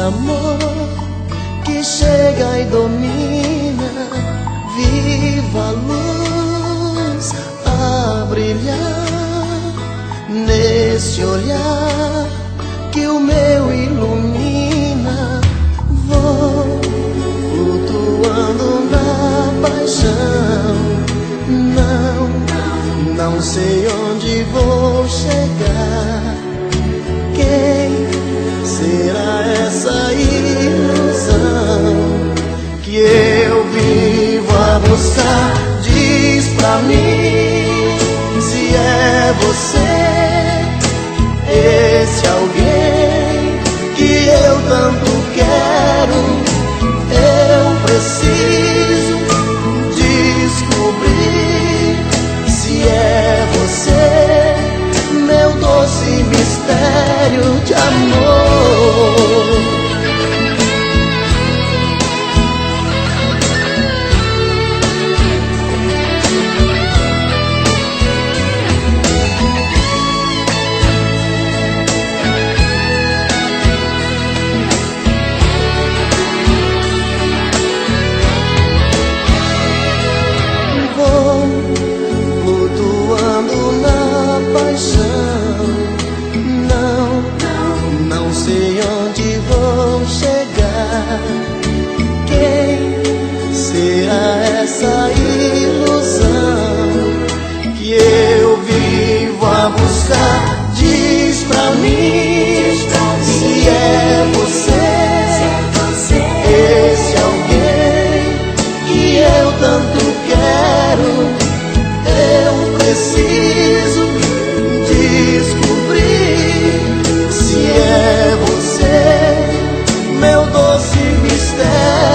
amor que chega e domina, viva a luz a brilhar nesse olhar que o meu ilumina. Vou flutuando na paixão, não, não sei onde vou chegar. Buscar? Diz pra mim na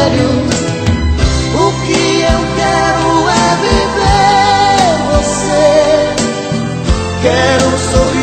mistério. O que eu quero é viver você. Quero sorrir